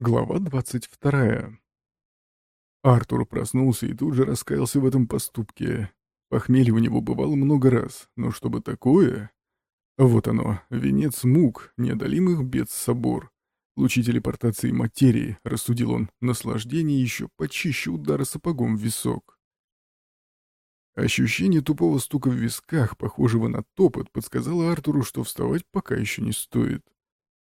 Глава 22. Артур проснулся и тут же раскаялся в этом поступке. Похмелье у него бывало много раз, но чтобы такое... Вот оно, венец мук, неодолимых бед собор. Лучи телепортации материи, рассудил он, наслаждение еще почище удара сапогом в висок. Ощущение тупого стука в висках, похожего на топот, подсказало Артуру, что вставать пока еще не стоит.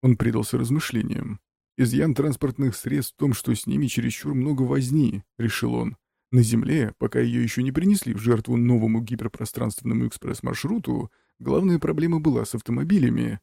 Он предался размышлениям. Изъян транспортных средств в том, что с ними чересчур много возни, решил он. На Земле, пока ее еще не принесли в жертву новому гиперпространственному экспресс-маршруту, главная проблема была с автомобилями.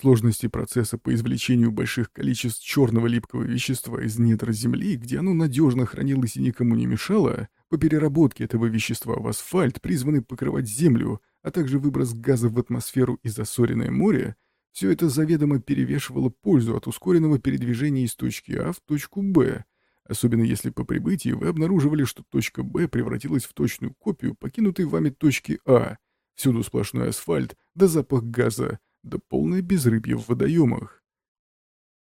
Сложности процесса по извлечению больших количеств черного липкого вещества из недр Земли, где оно надежно хранилось и никому не мешало, по переработке этого вещества в асфальт, призванный покрывать Землю, а также выброс газов в атмосферу и засоренное море, все это заведомо перевешивало пользу от ускоренного передвижения из точки А в точку Б, особенно если по прибытии вы обнаруживали, что точка Б превратилась в точную копию покинутой вами точки А, всюду сплошной асфальт, да запах газа, да полное безрыбье в водоемах.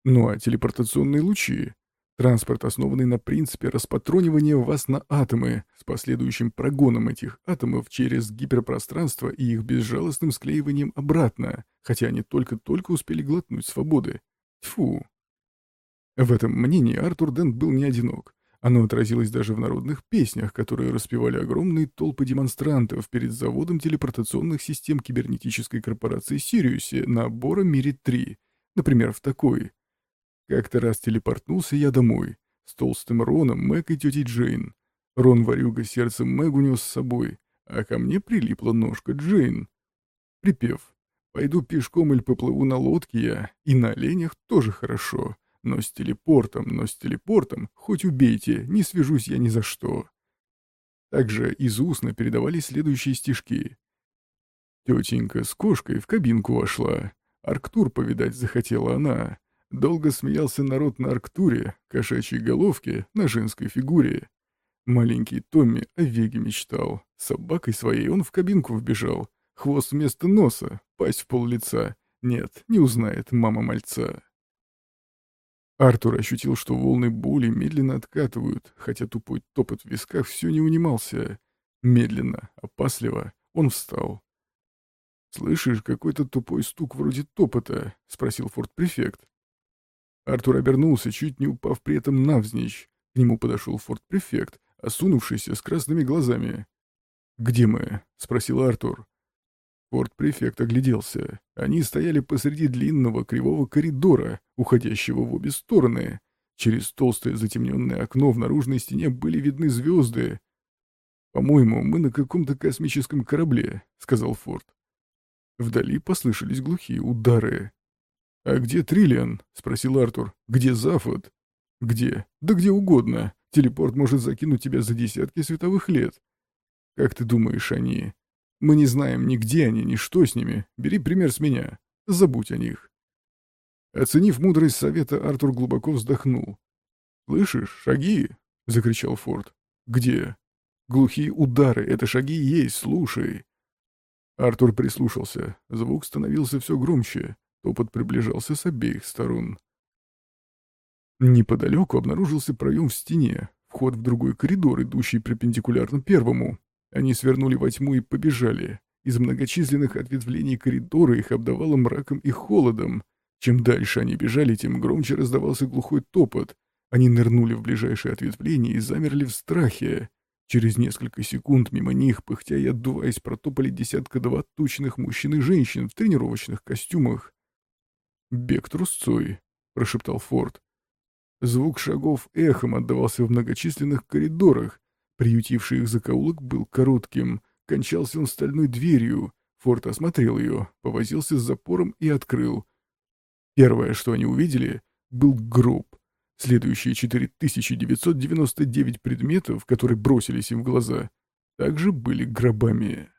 Ну а телепортационные лучи? Транспорт, основанный на принципе распатронивания вас на атомы, с последующим прогоном этих атомов через гиперпространство и их безжалостным склеиванием обратно, хотя они только-только успели глотнуть свободы. Фу. В этом мнении Артур Дент был не одинок. Оно отразилось даже в народных песнях, которые распевали огромные толпы демонстрантов перед заводом телепортационных систем кибернетической корпорации Сириусе на Бора-Мире-3, например, в такой как-то раз телепортнулся я домой. С толстым Роном, Мэг и тетей Джейн. Рон-ворюга сердцем Мэг унес с собой, а ко мне прилипла ножка Джейн. Припев. Пойду пешком или поплыву на лодке я, и на оленях тоже хорошо. Но с телепортом, но с телепортом, хоть убейте, не свяжусь я ни за что. Также из устно передавались следующие стишки. Тетенька с кошкой в кабинку вошла. Арктур повидать захотела она. Долго смеялся народ на Арктуре, кошачьей головке, на женской фигуре. Маленький Томми о Веге мечтал. Собакой своей он в кабинку вбежал. Хвост вместо носа, пасть в пол лица. Нет, не узнает мама мальца. Артур ощутил, что волны боли медленно откатывают, хотя тупой топот в висках все не унимался. Медленно, опасливо, он встал. «Слышишь, какой-то тупой стук вроде топота?» — спросил форт-префект. Артур обернулся, чуть не упав при этом навзничь. К нему подошел форт-префект, осунувшийся с красными глазами. «Где мы?» — спросил Артур. Форт-префект огляделся. Они стояли посреди длинного кривого коридора, уходящего в обе стороны. Через толстое затемненное окно в наружной стене были видны звезды. «По-моему, мы на каком-то космическом корабле», — сказал Форд. Вдали послышались глухие удары. «А где Триллиан?» — спросил Артур. «Где Зафот?» «Где? Да где угодно. Телепорт может закинуть тебя за десятки световых лет. Как ты думаешь, они...» «Мы не знаем ни где они, ни что с ними. Бери пример с меня. Забудь о них». Оценив мудрость совета, Артур глубоко вздохнул. «Слышишь, шаги?» — закричал Форд. «Где?» «Глухие удары. Это шаги есть, слушай». Артур прислушался. Звук становился все громче. Топот приближался с обеих сторон. Неподалеку обнаружился проем в стене, вход в другой коридор, идущий перпендикулярно первому. Они свернули во тьму и побежали. Из многочисленных ответвлений коридора их обдавало мраком и холодом. Чем дальше они бежали, тем громче раздавался глухой топот. Они нырнули в ближайшее ответвление и замерли в страхе. Через несколько секунд мимо них, пыхтя и отдуваясь, протопали десятка-два тучных мужчин и женщин в тренировочных костюмах. «Бег трусцой», — прошептал Форд. Звук шагов эхом отдавался в многочисленных коридорах. Приютивший их закоулок был коротким. Кончался он стальной дверью. Форд осмотрел ее, повозился с запором и открыл. Первое, что они увидели, был гроб. Следующие 4999 предметов, которые бросились им в глаза, также были гробами.